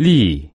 利